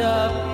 up.